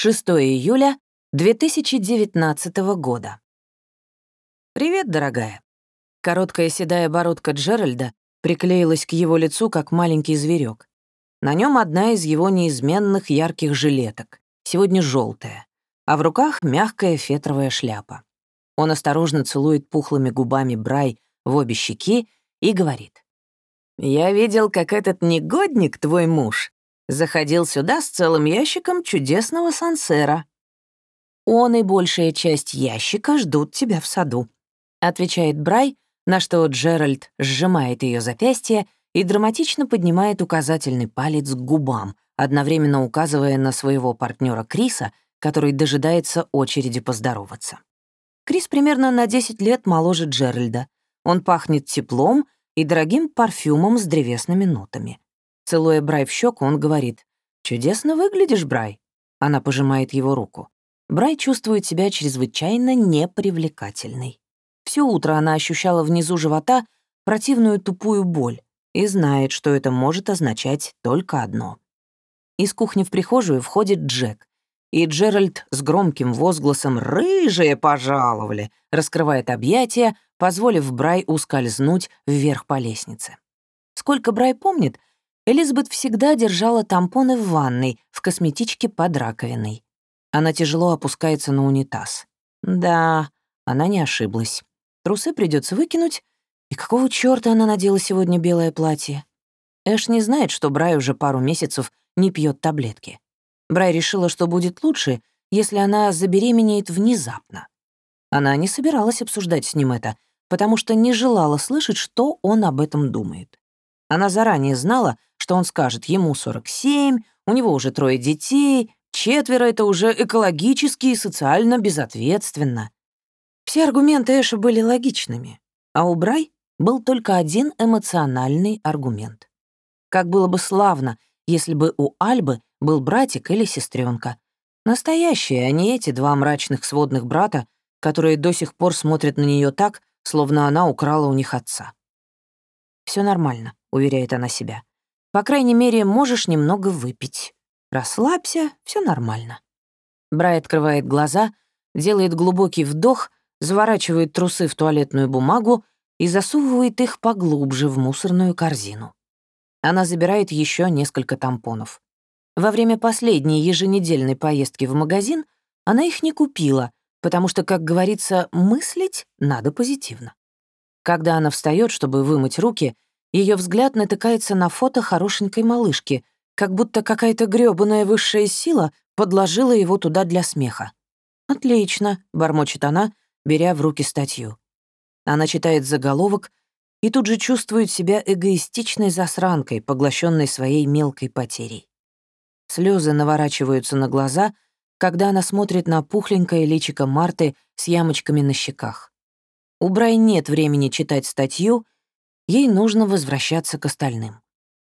6 июля 2019 года. «Привет, дорогая». Короткая седая бородка Джеральда приклеилась к его лицу, как маленький зверек. На нем одна из его неизменных ярких жилеток, сегодня желтая, а в руках мягкая фетровая шляпа. Он осторожно целует пухлыми губами Брай в обе щеки и говорит. «Я видел, как этот негодник, твой муж, заходил сюда с целым ящиком чудесного сансера. Он и большая часть ящика ждут тебя в саду», — отвечает Брай, на что Джеральд сжимает ее запястье и драматично поднимает указательный палец к губам, одновременно указывая на своего партнера Криса, который дожидается очереди поздороваться. Крис примерно на 10 лет моложе Джеральда. Он пахнет теплом и дорогим парфюмом с древесными нотами. Целуя Брай в щеку, он говорит, «Чудесно выглядишь, Брай». Она пожимает его руку. Брай чувствует себя чрезвычайно непривлекательной. Все утро она ощущала внизу живота противную тупую боль и знает, что это может означать только одно. Из кухни в прихожую входит Джек, и Джеральд с громким возгласом «Рыжие пожаловали!» раскрывает объятия, позволив Брай ускользнуть вверх по лестнице. Сколько Брай помнит, Элизабет всегда держала тампоны в ванной, в косметичке под раковиной. Она тяжело опускается на унитаз. Да, она не ошиблась. Трусы придется выкинуть. И какого чёрта она надела сегодня белое платье? Эш не знает, что Брай уже пару месяцев не пьет таблетки. Брай решила, что будет лучше, если она забеременеет внезапно. Она не собиралась обсуждать с ним это, потому что не желала слышать, что он об этом думает. Она заранее знала, что он скажет, ему 47, у него уже трое детей, четверо — это уже экологически и социально безответственно. Все аргументы Эша были логичными, а у Брай был только один эмоциональный аргумент. Как было бы славно, если бы у Альбы был братик или сестренка. Настоящие, а не эти два мрачных сводных брата, которые до сих пор смотрят на нее так, словно она украла у них отца. Все нормально», — уверяет она себя. По крайней мере, можешь немного выпить. Расслабься, все нормально. Брай открывает глаза, делает глубокий вдох, заворачивает трусы в туалетную бумагу и засовывает их поглубже в мусорную корзину. Она забирает еще несколько тампонов. Во время последней еженедельной поездки в магазин она их не купила, потому что, как говорится, мыслить надо позитивно. Когда она встает, чтобы вымыть руки, ее взгляд натыкается на фото хорошенькой малышки, как будто какая-то грёбаная высшая сила подложила его туда для смеха. «Отлично», — бормочет она, беря в руки статью. Она читает заголовок и тут же чувствует себя эгоистичной засранкой, поглощенной своей мелкой потерей. Слезы наворачиваются на глаза, когда она смотрит на пухленькое личико Марты с ямочками на щеках. У Брай нет времени читать статью — Ей нужно возвращаться к остальным.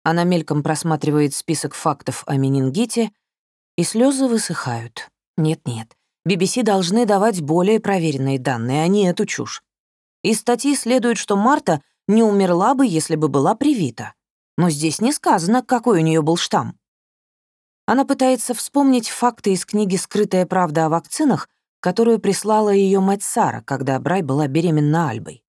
Она мельком просматривает список фактов о менингите, и слезы высыхают. Нет-нет, BBC должны давать более проверенные данные, а не эту чушь. Из статьи следует, что Марта не умерла бы, если бы была привита. Но здесь не сказано, какой у нее был штамм. Она пытается вспомнить факты из книги «Скрытая правда о вакцинах», которую прислала ее мать Сара, когда Брай была беременна Альбой.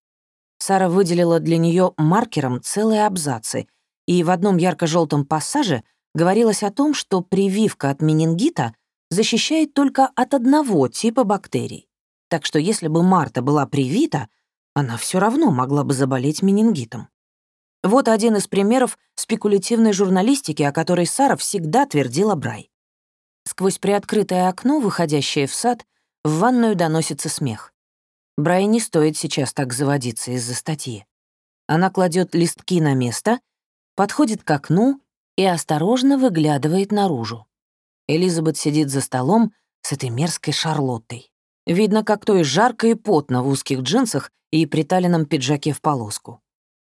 Сара выделила для нее маркером целые абзацы, и в одном ярко желтом пассаже говорилось о том, что прививка от менингита защищает только от одного типа бактерий. Так что если бы Марта была привита, она все равно могла бы заболеть менингитом. Вот один из примеров спекулятивной журналистики, о которой Сара всегда твердила Брай. Сквозь приоткрытое окно, выходящее в сад, в ванную доносится смех. Брай не стоит сейчас так заводиться из-за статьи. Она кладет листки на место, подходит к окну и осторожно выглядывает наружу. Элизабет сидит за столом с этой мерзкой Шарлоттой. Видно, как то и жарко и потно в узких джинсах и приталенном пиджаке в полоску.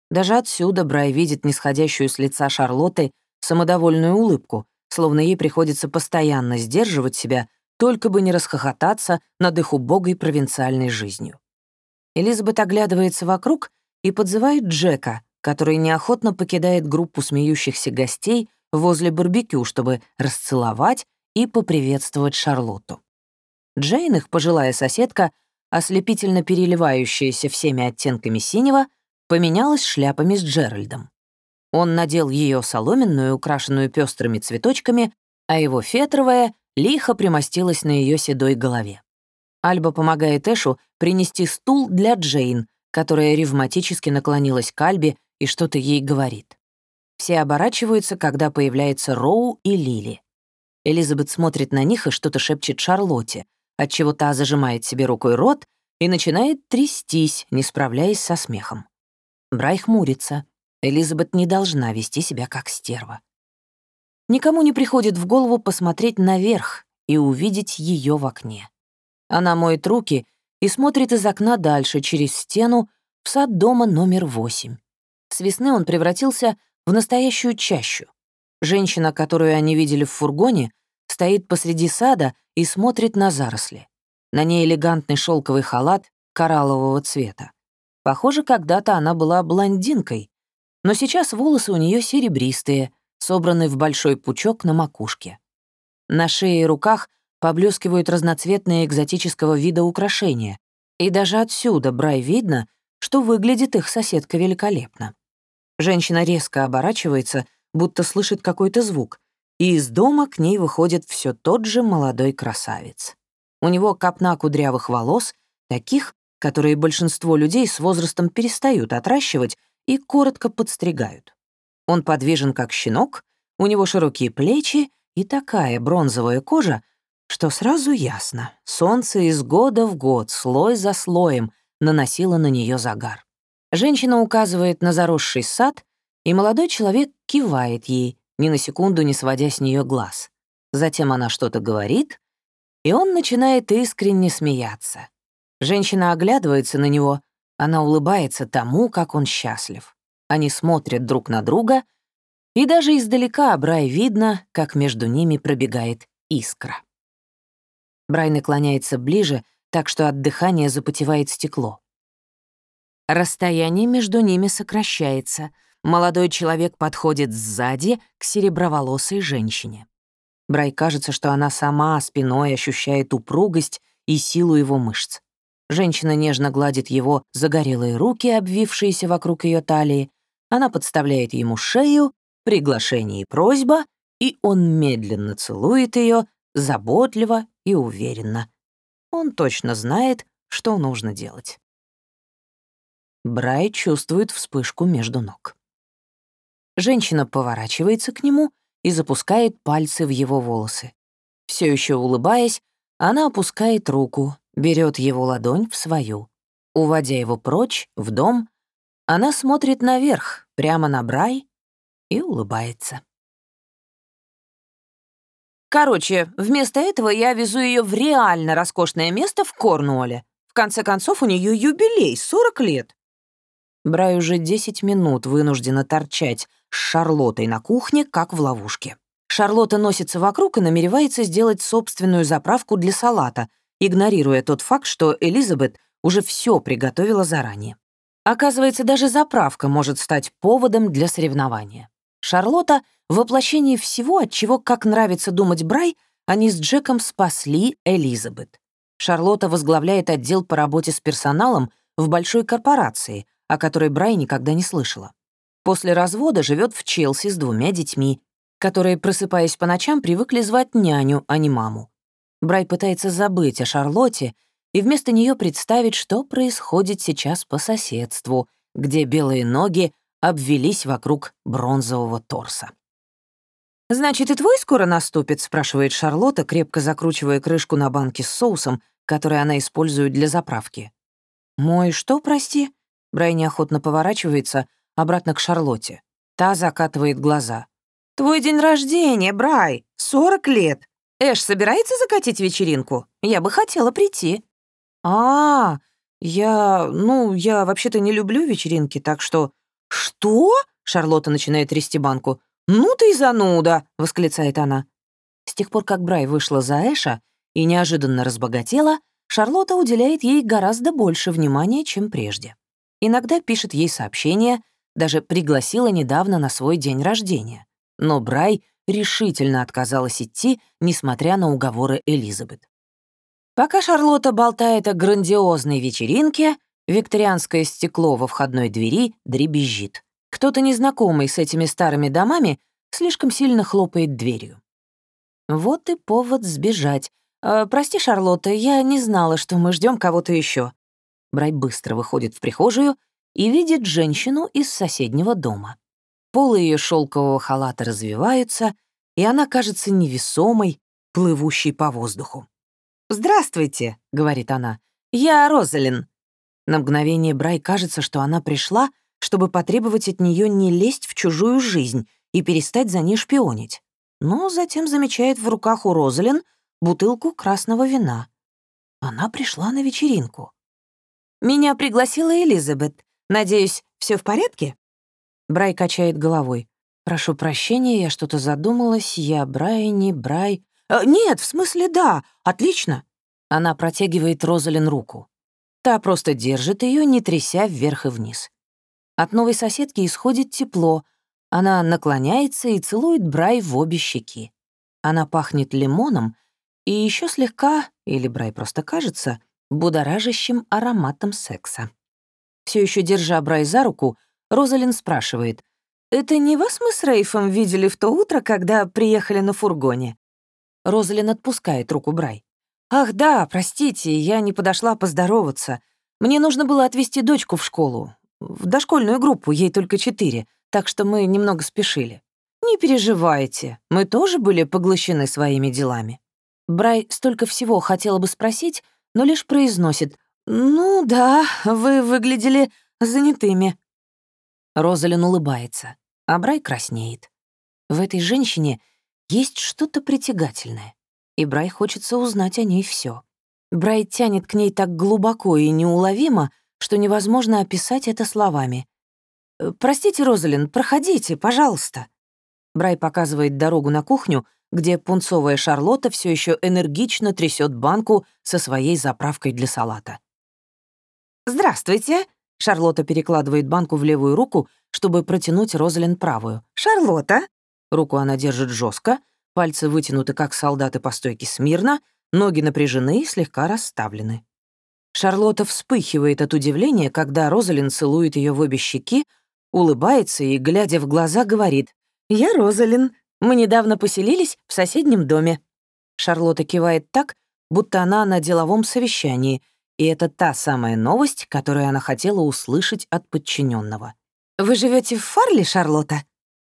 Даже отсюда Брай видит нисходящую с лица Шарлотты самодовольную улыбку, словно ей приходится постоянно сдерживать себя, только бы не расхохотаться над их убогой провинциальной жизнью. Элизабет оглядывается вокруг и подзывает Джека, который неохотно покидает группу смеющихся гостей возле барбекю, чтобы расцеловать и поприветствовать Шарлотту. Джейн, их пожилая соседка, ослепительно переливающаяся всеми оттенками синего, поменялась шляпами с Джеральдом. Он надел ее соломенную, украшенную пестрыми цветочками, а его фетровая лихо примостилась на ее седой голове. Альба помогает Эшу принести стул для Джейн, которая ревматически наклонилась к Альбе и что-то ей говорит. Все оборачиваются, когда появляется Роу и Лили. Элизабет смотрит на них и что-то шепчет Шарлотте, отчего та зажимает себе рукой рот и начинает трястись, не справляясь со смехом. Брай хмурится. Элизабет не должна вести себя как стерва. Никому не приходит в голову посмотреть наверх и увидеть ее в окне. Она моет руки и смотрит из окна дальше, через стену, в сад дома номер восемь. С весны он превратился в настоящую чащу. Женщина, которую они видели в фургоне, стоит посреди сада и смотрит на заросли. На ней элегантный шелковый халат кораллового цвета. Похоже, когда-то она была блондинкой, но сейчас волосы у нее серебристые, собраны в большой пучок на макушке. На шее и руках поблескивают разноцветные экзотического вида украшения, и даже отсюда Брай видно, что выглядит их соседка великолепно. Женщина резко оборачивается, будто слышит какой-то звук, и из дома к ней выходит все тот же молодой красавец. У него копна кудрявых волос, таких, которые большинство людей с возрастом перестают отращивать и коротко подстригают. Он подвижен как щенок, у него широкие плечи и такая бронзовая кожа, что сразу ясно, солнце из года в год, слой за слоем, наносило на нее загар. Женщина указывает на заросший сад, и молодой человек кивает ей, ни на секунду не сводя с нее глаз. Затем она что-то говорит, и он начинает искренне смеяться. Женщина оглядывается на него, она улыбается тому, как он счастлив. Они смотрят друг на друга, и даже издалека Брай видно, как между ними пробегает искра. Брай наклоняется ближе, так что от дыхания запотевает стекло. Расстояние между ними сокращается — Молодой человек подходит сзади к сереброволосой женщине. Брай кажется, что она сама спиной ощущает упругость и силу его мышц. Женщина нежно гладит его загорелые руки, обвившиеся вокруг ее талии. Она подставляет ему шею, приглашение и просьба, и он медленно целует ее, заботливо и уверенно. Он точно знает, что нужно делать. Брай чувствует вспышку между ног. Женщина поворачивается к нему и запускает пальцы в его волосы. Все еще улыбаясь, она опускает руку, берет его ладонь в свою. Уводя его прочь, в дом, она смотрит наверх, прямо на Брай, и улыбается. Короче, вместо этого я везу ее в реально роскошное место в Корнуолле. В конце концов, у нее юбилей — 40 лет. Брай уже 10 минут вынуждена торчать с Шарлоттой на кухне, как в ловушке. Шарлотта носится вокруг и намеревается сделать собственную заправку для салата, игнорируя тот факт, что Элизабет уже все приготовила заранее. Оказывается, даже заправка может стать поводом для соревнования. Шарлотта — воплощение всего, от чего, как нравится думать Брай, они с Джеком спасли Элизабет. Шарлотта возглавляет отдел по работе с персоналом в большой корпорации, о которой Брай никогда не слышала. После развода живет в Челси с двумя детьми, которые, просыпаясь по ночам, привыкли звать няню, а не маму. Брай пытается забыть о Шарлотте и вместо нее представить, что происходит сейчас по соседству, где белые ноги обвелись вокруг бронзового торса. «Значит, и твой скоро наступит?» — спрашивает Шарлотта, крепко закручивая крышку на банке с соусом, который она использует для заправки. «Мой что, прости?» Брай неохотно поворачивается, обратно к Шарлотте. Та закатывает глаза. «Твой день рождения, Брай! 40 лет! Эш собирается закатить вечеринку? Я бы хотела прийти». «А, я... ну, я вообще-то не люблю вечеринки, так что...» «Что?» — Шарлотта начинает трясти банку. «Ну ты зануда!» — восклицает она. С тех пор, как Брай вышла за Эша и неожиданно разбогатела, Шарлотта уделяет ей гораздо больше внимания, чем прежде. Иногда пишет ей сообщения, даже пригласила недавно на свой день рождения. Но Брай решительно отказалась идти, несмотря на уговоры Элизабет. Пока Шарлотта болтает о грандиозной вечеринке, викторианское стекло во входной двери дребезжит. Кто-то незнакомый с этими старыми домами слишком сильно хлопает дверью. Вот и повод сбежать. «Э, «Прости, Шарлотта, я не знала, что мы ждем кого-то еще. Брай быстро выходит в прихожую и видит женщину из соседнего дома. Полы ее шелкового халата развиваются, и она кажется невесомой, плывущей по воздуху. «Здравствуйте», — говорит она, — «я Розалин». На мгновение Брай кажется, что она пришла, чтобы потребовать от нее не лезть в чужую жизнь и перестать за ней шпионить. Но затем замечает в руках у Розалин бутылку красного вина. Она пришла на вечеринку. «Меня пригласила Элизабет. Надеюсь, все в порядке?» Брай качает головой. «Прошу прощения, я что-то задумалась. Я Брай, не Брай...» «Э, «Нет, в смысле да. Отлично». Она протягивает Розалин руку. Та просто держит ее, не тряся вверх и вниз. От новой соседки исходит тепло. Она наклоняется и целует Брай в обе щеки. Она пахнет лимоном и еще слегка, или Брай просто кажется, будоражащим ароматом секса. Все еще держа Брай за руку, Розалин спрашивает, «Это не вас мы с Рейфом видели в то утро, когда приехали на фургоне?» Розалин отпускает руку Брай. «Ах да, простите, я не подошла поздороваться. Мне нужно было отвезти дочку в школу. В дошкольную группу, ей только четыре, так что мы немного спешили. Не переживайте, мы тоже были поглощены своими делами». Брай столько всего хотела бы спросить, но лишь произносит «Ну да, вы выглядели занятыми». Розалин улыбается, а Брай краснеет. В этой женщине есть что-то притягательное, и Брай хочется узнать о ней все. Брай тянет к ней так глубоко и неуловимо, что невозможно описать это словами. «Э, «Простите, Розалин, проходите, пожалуйста». Брай показывает дорогу на кухню, где пунцовая Шарлотта все еще энергично трясет банку со своей заправкой для салата. «Здравствуйте!» Шарлотта перекладывает банку в левую руку, чтобы протянуть Розалин правую. «Шарлотта!» Руку она держит жестко, пальцы вытянуты, как солдаты по стойке смирно, ноги напряжены и слегка расставлены. Шарлотта вспыхивает от удивления, когда Розалин целует ее в обе щеки, улыбается и, глядя в глаза, говорит «Я Розалин, мы недавно поселились в соседнем доме». Шарлотта кивает так, будто она на деловом совещании, и это та самая новость, которую она хотела услышать от подчиненного. «Вы живете в Фарле, Шарлотта?»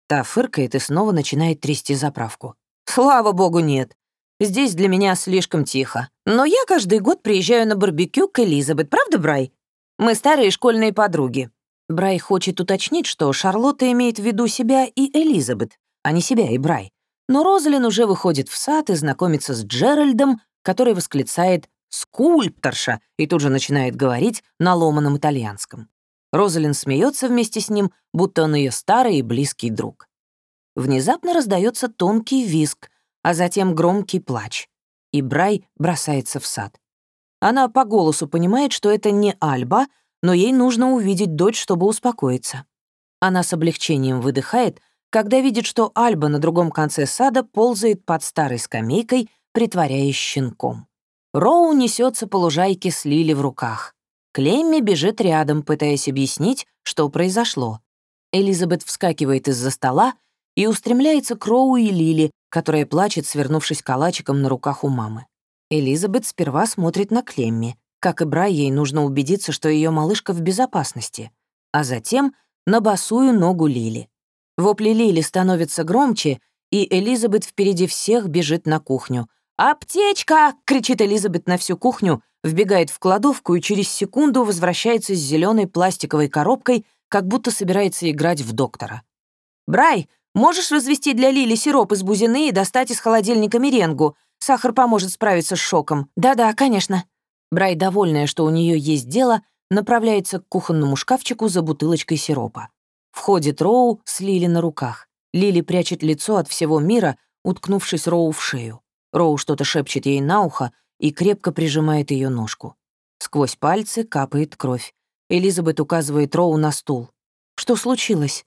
Та фыркает и снова начинает трясти заправку. «Слава богу, нет. Здесь для меня слишком тихо. Но я каждый год приезжаю на барбекю к Элизабет, правда, Брай? Мы старые школьные подруги». Брай хочет уточнить, что Шарлотта имеет в виду себя и Элизабет, а не себя и Брай. Но Розалин уже выходит в сад и знакомится с Джеральдом, который восклицает «скульпторша» и тут же начинает говорить на ломаном итальянском. Розалин смеется вместе с ним, будто он ее старый и близкий друг. Внезапно раздается тонкий визг, а затем громкий плач. И Брай бросается в сад. Она по голосу понимает, что это не Альба, но ей нужно увидеть дочь, чтобы успокоиться. Она с облегчением выдыхает, когда видит, что Альба на другом конце сада ползает под старой скамейкой, притворяясь щенком. Роу несется по лужайке с Лили в руках. Клемми бежит рядом, пытаясь объяснить, что произошло. Элизабет вскакивает из-за стола и устремляется к Роу и Лили, которая плачет, свернувшись калачиком на руках у мамы. Элизабет сперва смотрит на Клемми. Как и Брай, ей нужно убедиться, что ее малышка в безопасности, а затем на босую ногу Лили. Вопли Лили становятся громче, и Элизабет впереди всех бежит на кухню. «Аптечка!» — кричит Элизабет на всю кухню, вбегает в кладовку и через секунду возвращается с зеленой пластиковой коробкой, как будто собирается играть в доктора. «Брай, можешь развести для Лили сироп из бузины и достать из холодильника меренгу? Сахар поможет справиться с шоком. Да-да, конечно». Брай, довольная, что у нее есть дело, направляется к кухонному шкафчику за бутылочкой сиропа. Входит Роу с Лили на руках. Лили прячет лицо от всего мира, уткнувшись Роу в шею. Роу что-то шепчет ей на ухо и крепко прижимает ее ножку. Сквозь пальцы капает кровь. Элизабет указывает Роу на стул. «Что случилось?»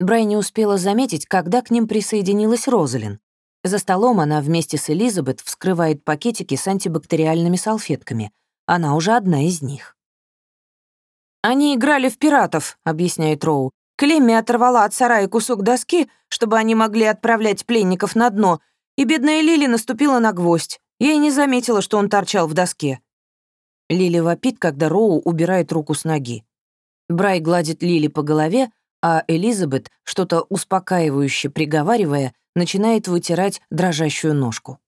Брай не успела заметить, когда к ним присоединилась Розалин. За столом она вместе с Элизабет вскрывает пакетики с антибактериальными салфетками. Она уже одна из них. «Они играли в пиратов», — объясняет Роу. Клемми оторвала от сарая кусок доски, чтобы они могли отправлять пленников на дно, и бедная Лили наступила на гвоздь. Я и не заметила, что он торчал в доске. Лили вопит, когда Роу убирает руку с ноги. Брай гладит Лили по голове, а Элизабет, что-то успокаивающе приговаривая, начинает вытирать дрожащую ножку.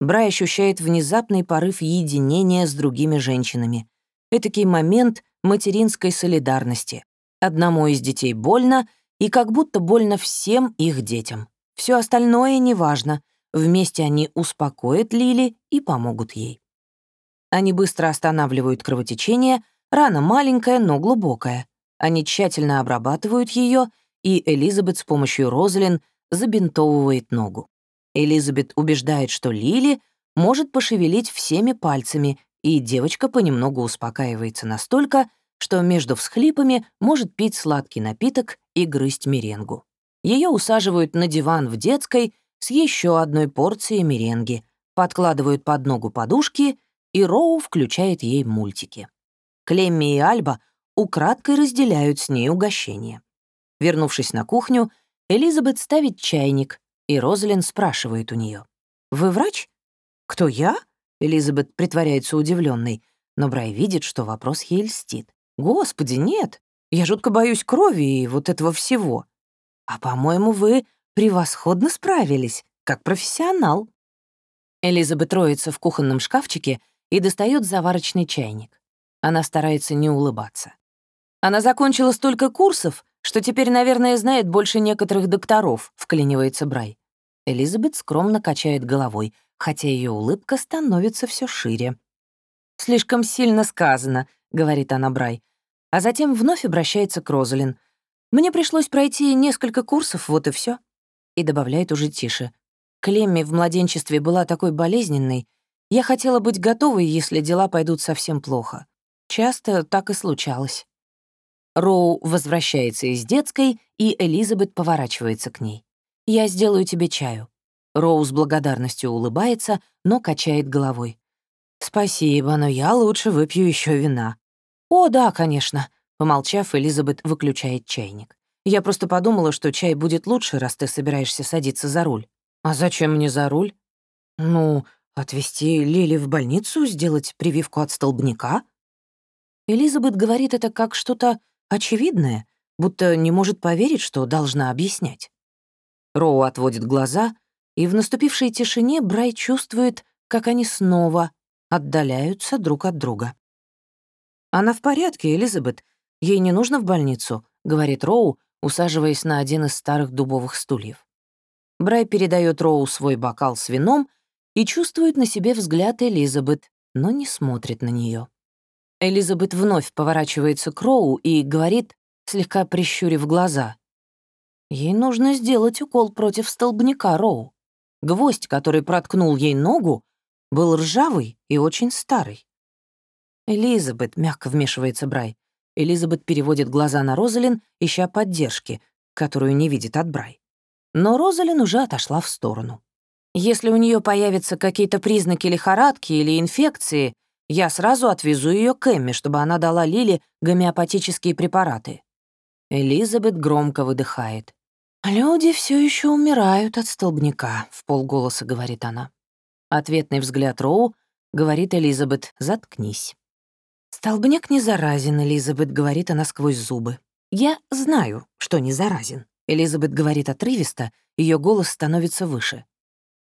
Брай ощущает внезапный порыв единения с другими женщинами. Этакий момент материнской солидарности. Одному из детей больно, и как будто больно всем их детям. Все остальное неважно. Вместе они успокоят Лили и помогут ей. Они быстро останавливают кровотечение, рана маленькая, но глубокая. Они тщательно обрабатывают ее, и Элизабет с помощью Розалин забинтовывает ногу. Элизабет убеждает, что Лили может пошевелить всеми пальцами, и девочка понемногу успокаивается настолько, что между всхлипами может пить сладкий напиток и грызть меренгу. Ее усаживают на диван в детской с еще одной порцией меренги, подкладывают под ногу подушки, и Роу включает ей мультики. Клемми и Альба украдкой разделяют с ней угощение. Вернувшись на кухню, Элизабет ставит чайник, и Розалин спрашивает у нее: «Вы врач?» «Кто я?» — Элизабет притворяется удивленной, но Брай видит, что вопрос ей льстит. «Господи, нет! Я жутко боюсь крови и вот этого всего. А, по-моему, вы превосходно справились, как профессионал». Элизабет роется в кухонном шкафчике и достает заварочный чайник. Она старается не улыбаться. Она закончила столько курсов, что теперь, наверное, знает больше некоторых докторов», — вклинивается Брай. Элизабет скромно качает головой, хотя ее улыбка становится все шире. «Слишком сильно сказано», — говорит она Брай. А затем вновь обращается к Розалин. «Мне пришлось пройти несколько курсов, вот и все. И добавляет уже тише. Клемми в младенчестве была такой болезненной. Я хотела быть готовой, если дела пойдут совсем плохо. Часто так и случалось. Роу возвращается из детской, и Элизабет поворачивается к ней. «Я сделаю тебе чаю». Роу с благодарностью улыбается, но качает головой. «Спасибо, но я лучше выпью еще вина». «О, да, конечно», — помолчав, Элизабет выключает чайник. «Я просто подумала, что чай будет лучше, раз ты собираешься садиться за руль». «А зачем мне за руль?» «Ну, отвезти Лили в больницу, сделать прививку от столбняка?» Элизабет говорит это как что-то очевидное, будто не может поверить, что должна объяснять. Роу отводит глаза, и в наступившей тишине Брай чувствует, как они снова отдаляются друг от друга. «Она в порядке, Элизабет. Ей не нужно в больницу», — говорит Роу, усаживаясь на один из старых дубовых стульев. Брай передает Роу свой бокал с вином и чувствует на себе взгляд Элизабет, но не смотрит на нее. Элизабет вновь поворачивается к Роу и говорит, слегка прищурив глаза. Ей нужно сделать укол против столбняка Роу. Гвоздь, который проткнул ей ногу, был ржавый и очень старый. «Элизабет», — мягко вмешивается Брай. Элизабет переводит глаза на Розалин, ища поддержки, которую не видит от Брай. Но Розалин уже отошла в сторону. Если у нее появятся какие-то признаки лихорадки или инфекции, я сразу отвезу ее к Эмме, чтобы она дала Лили гомеопатические препараты. Элизабет громко выдыхает. «Люди все еще умирают от столбняка», — в полголоса говорит она. Ответный взгляд Роу говорит Элизабет «заткнись». «Столбняк не заразен», — Элизабет говорит она сквозь зубы. «Я знаю, что не заразен», — Элизабет говорит отрывисто, ее голос становится выше.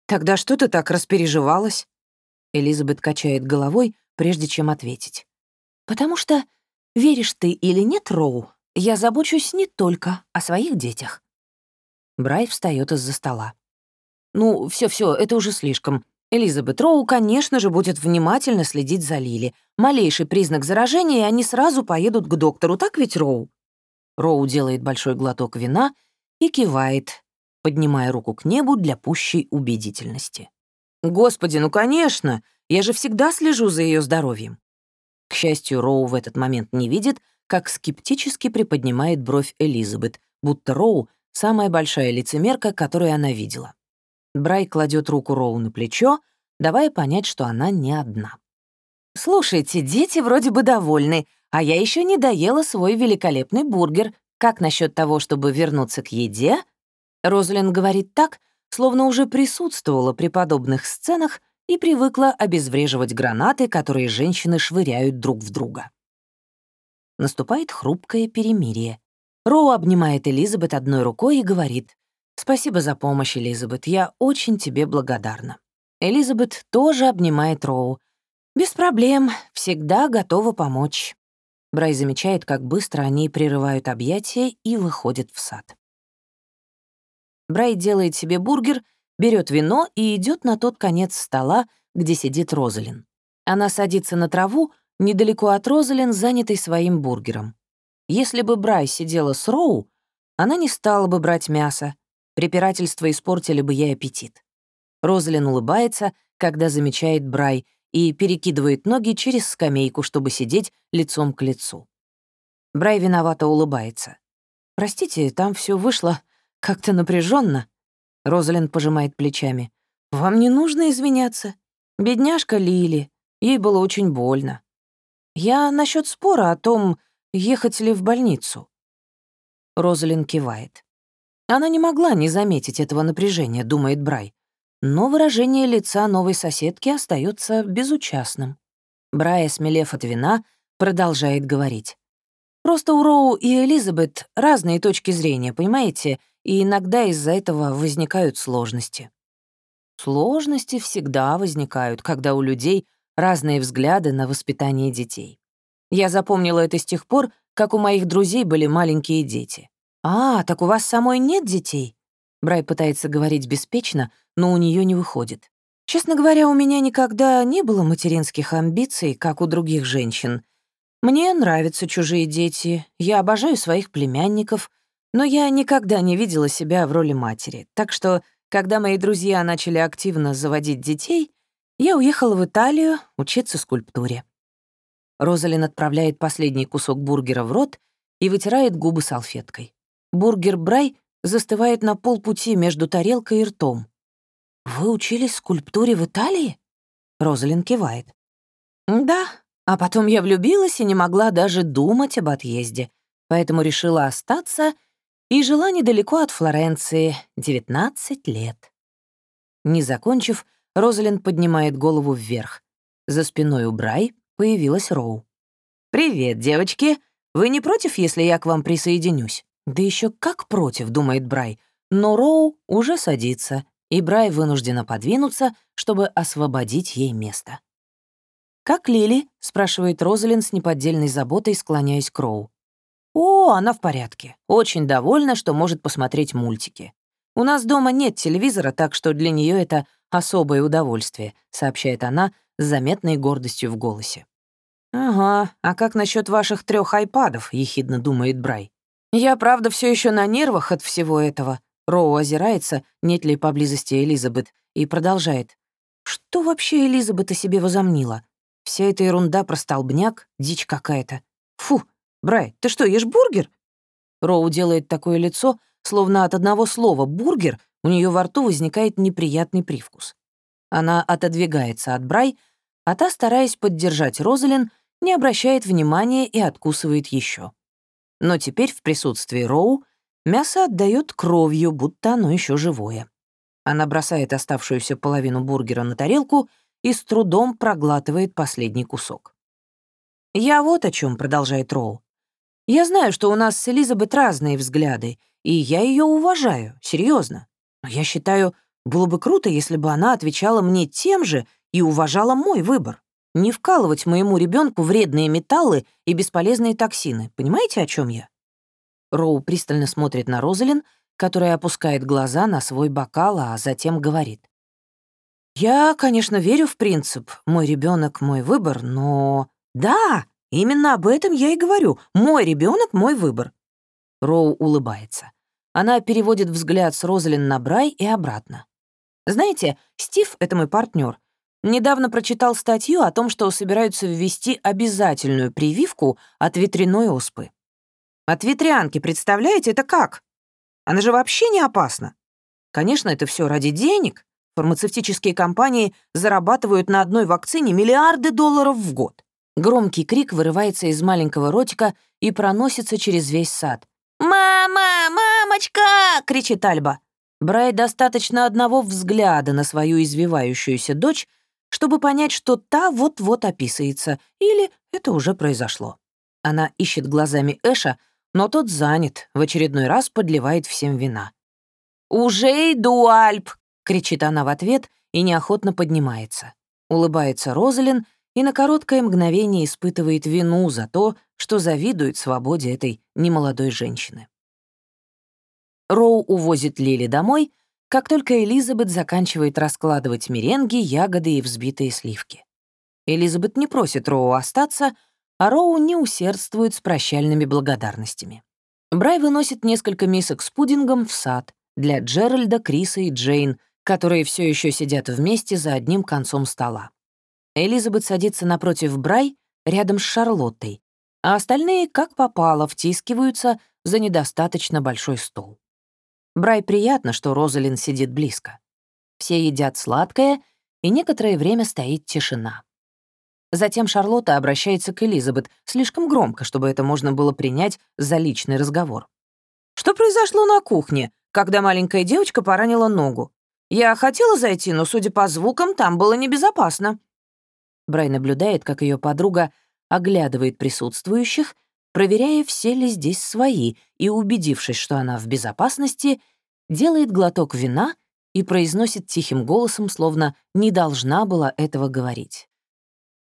«Тогда что ты так распереживалась?» Элизабет качает головой, прежде чем ответить. «Потому что, веришь ты или нет, Роу, я забочусь не только о своих детях». Брай встает из-за стола. «Ну, все, все, это уже слишком. Элизабет Роу, конечно же, будет внимательно следить за Лили. Малейший признак заражения, и они сразу поедут к доктору, так ведь, Роу?» Роу делает большой глоток вина и кивает, поднимая руку к небу для пущей убедительности. «Господи, ну конечно! Я же всегда слежу за ее здоровьем». К счастью, Роу в этот момент не видит, как скептически приподнимает бровь Элизабет, будто Роу — самая большая лицемерка, которую она видела. Брай кладет руку Роу на плечо, давая понять, что она не одна. «Слушайте, дети вроде бы довольны, а я еще не доела свой великолепный бургер. Как насчет того, чтобы вернуться к еде?» Розалин говорит так, словно уже присутствовала при подобных сценах и привыкла обезвреживать гранаты, которые женщины швыряют друг в друга. Наступает хрупкое перемирие. Роу обнимает Элизабет одной рукой и говорит, «Спасибо за помощь, Элизабет, я очень тебе благодарна». Элизабет тоже обнимает Роу. «Без проблем, всегда готова помочь». Брай замечает, как быстро они прерывают объятия и выходят в сад. Брай делает себе бургер, берет вино и идет на тот конец стола, где сидит Розалин. Она садится на траву, недалеко от Розалин, занятой своим бургером. Если бы Брай сидела с Роу, она не стала бы брать мясо. Препирательства испортили бы ей аппетит. Розалин улыбается, когда замечает Брай, и перекидывает ноги через скамейку, чтобы сидеть лицом к лицу. Брай виновато улыбается. «Простите, там все вышло как-то напряженно. Розалин пожимает плечами. «Вам не нужно извиняться. Бедняжка Лили. Ей было очень больно. Я насчет спора о том, ехать ли в больницу». Розалин кивает. Она не могла не заметить этого напряжения, думает Брай но выражение лица новой соседки остается безучастным. Брайя, смелев от вина, продолжает говорить. «Просто у Роу и Элизабет разные точки зрения, понимаете, и иногда из-за этого возникают сложности». Сложности всегда возникают, когда у людей разные взгляды на воспитание детей. Я запомнила это с тех пор, как у моих друзей были маленькие дети. «А, так у вас самой нет детей?» Брай пытается говорить беспечно, но у нее не выходит. Честно говоря, у меня никогда не было материнских амбиций, как у других женщин. Мне нравятся чужие дети, я обожаю своих племянников, но я никогда не видела себя в роли матери. Так что, когда мои друзья начали активно заводить детей, я уехала в Италию учиться скульптуре. Розалин отправляет последний кусок бургера в рот и вытирает губы салфеткой. Бургер Брай застывает на полпути между тарелкой и ртом. «Вы учились скульптуре в Италии?» Розалин кивает. «Да, а потом я влюбилась и не могла даже думать об отъезде, поэтому решила остаться и жила недалеко от Флоренции 19 лет». Не закончив, Розалин поднимает голову вверх. За спиной у Брай появилась Роу. «Привет, девочки. Вы не против, если я к вам присоединюсь?» Да еще как против, думает Брай, но Роу уже садится, и Брай вынуждена подвинуться, чтобы освободить ей место. «Как Лили?» — спрашивает Розалин с неподдельной заботой, склоняясь к Роу. «О, она в порядке. Очень довольна, что может посмотреть мультики. У нас дома нет телевизора, так что для нее это особое удовольствие», — сообщает она с заметной гордостью в голосе. «Ага, а как насчет ваших трех айпадов?» — ехидно думает Брай. Я, правда, все еще на нервах от всего этого. Роу озирается, нет ли поблизости Элизабет, и продолжает. Что вообще Элизабет о себе возомнила? Вся эта ерунда про столбняк, дичь какая-то. Фу, Брай, ты что, ешь бургер? Роу делает такое лицо, словно от одного слова «бургер» у нее во рту возникает неприятный привкус. Она отодвигается от Брай, а та, стараясь поддержать Розалин, не обращает внимания и откусывает еще. Но теперь в присутствии Роу мясо отдает кровью, будто оно еще живое. Она бросает оставшуюся половину бургера на тарелку и с трудом проглатывает последний кусок. «Я вот о чем, продолжает Роу. «Я знаю, что у нас с Элизабет разные взгляды, и я ее уважаю, серьезно. Но я считаю, было бы круто, если бы она отвечала мне тем же и уважала мой выбор. Не вкалывать моему ребенку вредные металлы и бесполезные токсины. Понимаете, о чем я? Роу пристально смотрит на Розалин, которая опускает глаза на свой бокал, а затем говорит. «Я, конечно, верю в принцип «мой ребенок, мой выбор», но...» «Да, именно об этом я и говорю. Мой ребенок, мой выбор». Роу улыбается. Она переводит взгляд с Розалин на Брай и обратно. «Знаете, Стив — это мой партнер. Недавно прочитал статью о том, что собираются ввести обязательную прививку от ветряной оспы. От ветрянки, представляете, это как? Она же вообще не опасна. Конечно, это все ради денег. Фармацевтические компании зарабатывают на одной вакцине миллиарды долларов в год. Громкий крик вырывается из маленького ротика и проносится через весь сад. «Мама! Мамочка!» — кричит Альба. Брай достаточно одного взгляда на свою извивающуюся дочь, чтобы понять, что та вот-вот описывается, или это уже произошло. Она ищет глазами Эша, но тот занят, в очередной раз подливает всем вина. «Уже иду, Альп!» — кричит она в ответ и неохотно поднимается. Улыбается Розалин и на короткое мгновение испытывает вину за то, что завидует свободе этой немолодой женщины. Роу увозит Лили домой, как только Элизабет заканчивает раскладывать меренги, ягоды и взбитые сливки. Элизабет не просит Роу остаться, а Роу не усердствует с прощальными благодарностями. Брай выносит несколько мисок с пудингом в сад для Джеральда, Криса и Джейн, которые все еще сидят вместе за одним концом стола. Элизабет садится напротив Брай рядом с Шарлоттой, а остальные, как попало, втискиваются за недостаточно большой стол. Брай приятно, что Розалин сидит близко. Все едят сладкое, и некоторое время стоит тишина. Затем Шарлотта обращается к Элизабет слишком громко, чтобы это можно было принять за личный разговор. «Что произошло на кухне, когда маленькая девочка поранила ногу? Я хотела зайти, но, судя по звукам, там было небезопасно». Брай наблюдает, как ее подруга оглядывает присутствующих, проверяя, все ли здесь свои, и, убедившись, что она в безопасности, делает глоток вина и произносит тихим голосом, словно не должна была этого говорить.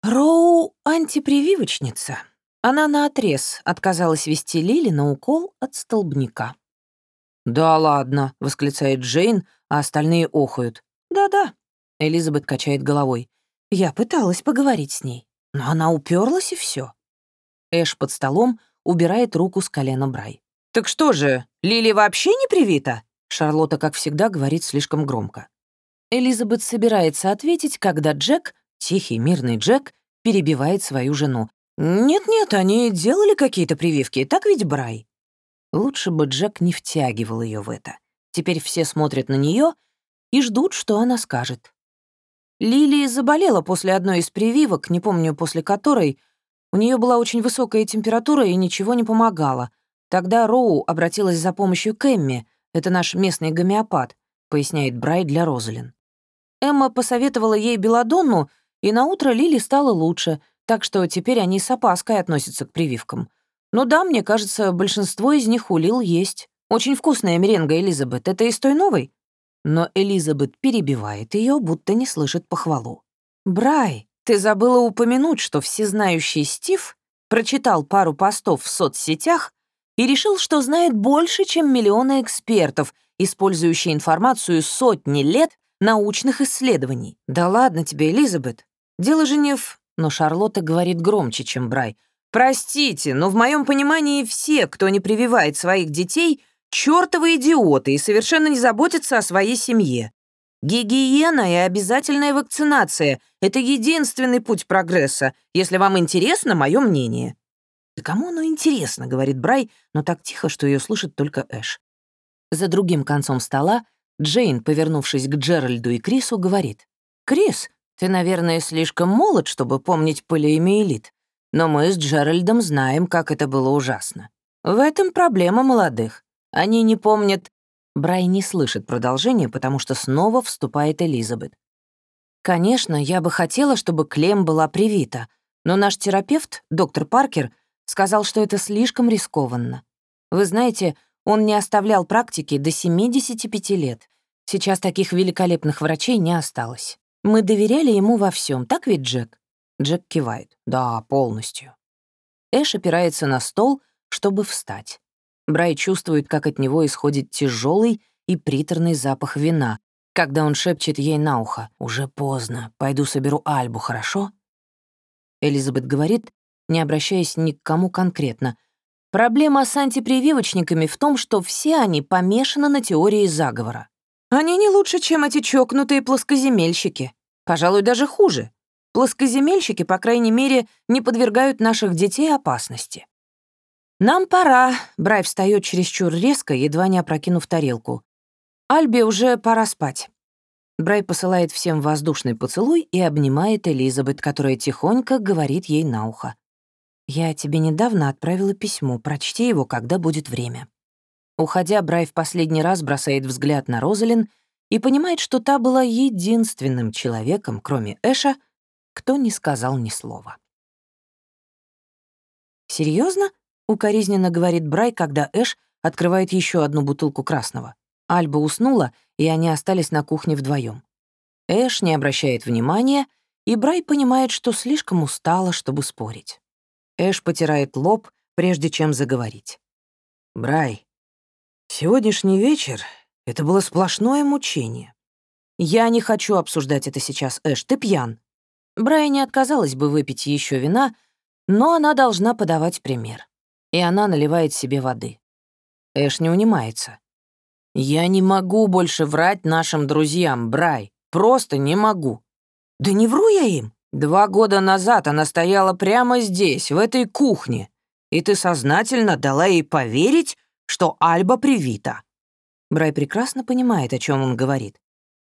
«Роу — антипрививочница. Она наотрез отказалась вести Лили на укол от столбняка». «Да ладно», — восклицает Джейн, а остальные охают. «Да-да», — Элизабет качает головой. «Я пыталась поговорить с ней, но она уперлась и все. Эш под столом убирает руку с колена Брай. «Так что же, Лили вообще не привита?» Шарлотта, как всегда, говорит слишком громко. Элизабет собирается ответить, когда Джек, тихий мирный Джек, перебивает свою жену. «Нет-нет, они делали какие-то прививки, так ведь, Брай?» Лучше бы Джек не втягивал ее в это. Теперь все смотрят на нее и ждут, что она скажет. Лили заболела после одной из прививок, не помню после которой, у нее была очень высокая температура и ничего не помогало. Тогда Роу обратилась за помощью к Эмме, это наш местный гомеопат, поясняет Брай для Розалин. Эмма посоветовала ей белодонну, и на утро Лили стало лучше, так что теперь они с опаской относятся к прививкам. Ну да, мне кажется, большинство из них улил есть. Очень вкусная меренга, Элизабет. Это из той новой? Но Элизабет перебивает ее, будто не слышит похвалу. «Брай, ты забыла упомянуть, что всезнающий Стив прочитал пару постов в соцсетях и решил, что знает больше, чем миллионы экспертов, использующие информацию сотни лет научных исследований. Да ладно тебе, Элизабет. Дело же не в... Но Шарлотта говорит громче, чем Брай. Простите, но в моем понимании все, кто не прививает своих детей, чертовы идиоты и совершенно не заботятся о своей семье. Гигиена и обязательная вакцинация — это единственный путь прогресса, если вам интересно мое мнение». «Да кому оно интересно?» — говорит Брай, но так тихо, что ее слышит только Эш. За другим концом стола Джейн, повернувшись к Джеральду и Крису, говорит. «Крис, ты, наверное, слишком молод, чтобы помнить полиэмиелит, но мы с Джеральдом знаем, как это было ужасно. В этом проблема молодых. Они не помнят Брай не слышит продолжения, потому что снова вступает Элизабет. «Конечно, я бы хотела, чтобы Клем была привита, но наш терапевт, доктор Паркер, сказал, что это слишком рискованно. Вы знаете, он не оставлял практики до 75 лет. Сейчас таких великолепных врачей не осталось. Мы доверяли ему во всем, так ведь, Джек?» Джек кивает. «Да, полностью». Эш опирается на стол, чтобы встать. Брай чувствует, как от него исходит тяжелый и приторный запах вина, когда он шепчет ей на ухо «Уже поздно, пойду соберу Альбу, хорошо?» Элизабет говорит, не обращаясь ни к кому конкретно. Проблема с антипрививочниками в том, что все они помешаны на теории заговора. Они не лучше, чем эти чокнутые плоскоземельщики. Пожалуй, даже хуже. Плоскоземельщики, по крайней мере, не подвергают наших детей опасности. «Нам пора», — Брай встает чересчур резко, едва не опрокинув тарелку. «Альбе уже пора спать». Брай посылает всем воздушный поцелуй и обнимает Элизабет, которая тихонько говорит ей на ухо. «Я тебе недавно отправила письмо, прочти его, когда будет время». Уходя, Брай в последний раз бросает взгляд на Розалин и понимает, что та была единственным человеком, кроме Эша, кто не сказал ни слова. Серьезно? Укоризненно говорит Брай, когда Эш открывает еще одну бутылку красного. Альба уснула, и они остались на кухне вдвоем. Эш не обращает внимания, и Брай понимает, что слишком устала, чтобы спорить. Эш потирает лоб, прежде чем заговорить. «Брай, сегодняшний вечер — это было сплошное мучение. Я не хочу обсуждать это сейчас, Эш, ты пьян. Брай не отказалась бы выпить еще вина, но она должна подавать пример. И она наливает себе воды. Эш не унимается. «Я не могу больше врать нашим друзьям, Брай. Просто не могу». «Да не вру я им». «Два года назад она стояла прямо здесь, в этой кухне, и ты сознательно дала ей поверить, что Альба привита». Брай прекрасно понимает, о чем он говорит.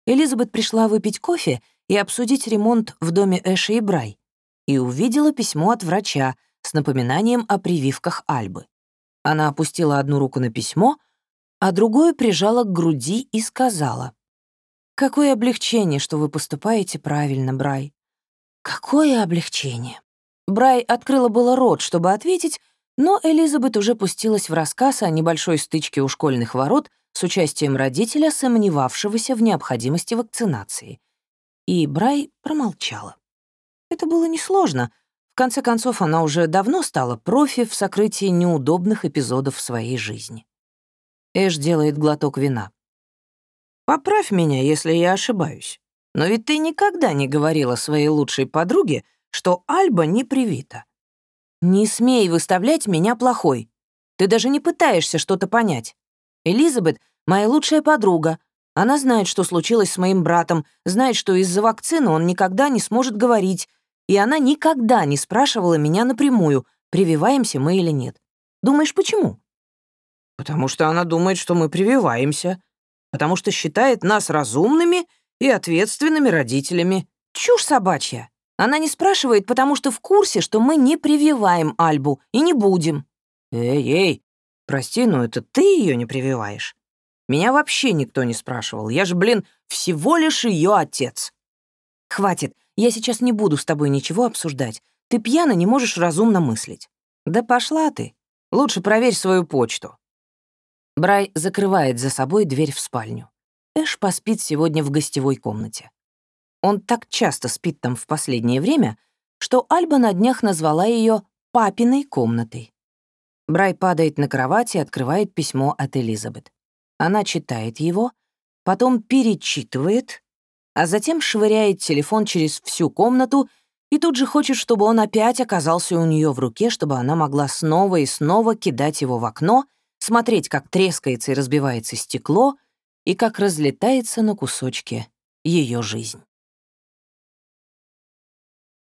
Элизабет пришла выпить кофе и обсудить ремонт в доме Эши и Брай, и увидела письмо от врача с напоминанием о прививках Альбы. Она опустила одну руку на письмо, а другую прижала к груди и сказала. «Какое облегчение, что вы поступаете правильно, Брай». «Какое облегчение?» Брай открыла было рот, чтобы ответить, но Элизабет уже пустилась в рассказ о небольшой стычке у школьных ворот с участием родителя, сомневавшегося в необходимости вакцинации. И Брай промолчала. Это было несложно. Конце концов, она уже давно стала профи в сокрытии неудобных эпизодов в своей жизни. Эш делает глоток вина. «Поправь меня, если я ошибаюсь. Но ведь ты никогда не говорила своей лучшей подруге, что Альба не привита». «Не смей выставлять меня плохой. Ты даже не пытаешься что-то понять. Элизабет — моя лучшая подруга. Она знает, что случилось с моим братом, знает, что из-за вакцины он никогда не сможет говорить, и она никогда не спрашивала меня напрямую, прививаемся мы или нет. Думаешь, почему?» Потому что она думает, что мы прививаемся. Потому что считает нас разумными и ответственными родителями. Чушь собачья. Она не спрашивает, потому что в курсе, что мы не прививаем Альбу и не будем. Эй-эй, прости, но это ты ее не прививаешь. Меня вообще никто не спрашивал. Я же, блин, всего лишь ее отец. Хватит, я сейчас не буду с тобой ничего обсуждать. Ты пьяно не можешь разумно мыслить. Да пошла ты. Лучше проверь свою почту. Брай закрывает за собой дверь в спальню. Эш поспит сегодня в гостевой комнате. Он так часто спит там в последнее время, что Альба на днях назвала ее «папиной комнатой». Брай падает на кровать и открывает письмо от Элизабет. Она читает его, потом перечитывает, а затем швыряет телефон через всю комнату и тут же хочет, чтобы он опять оказался у нее в руке, чтобы она могла снова и снова кидать его в окно — смотреть, как трескается и разбивается стекло, и как разлетается на кусочки ее жизнь.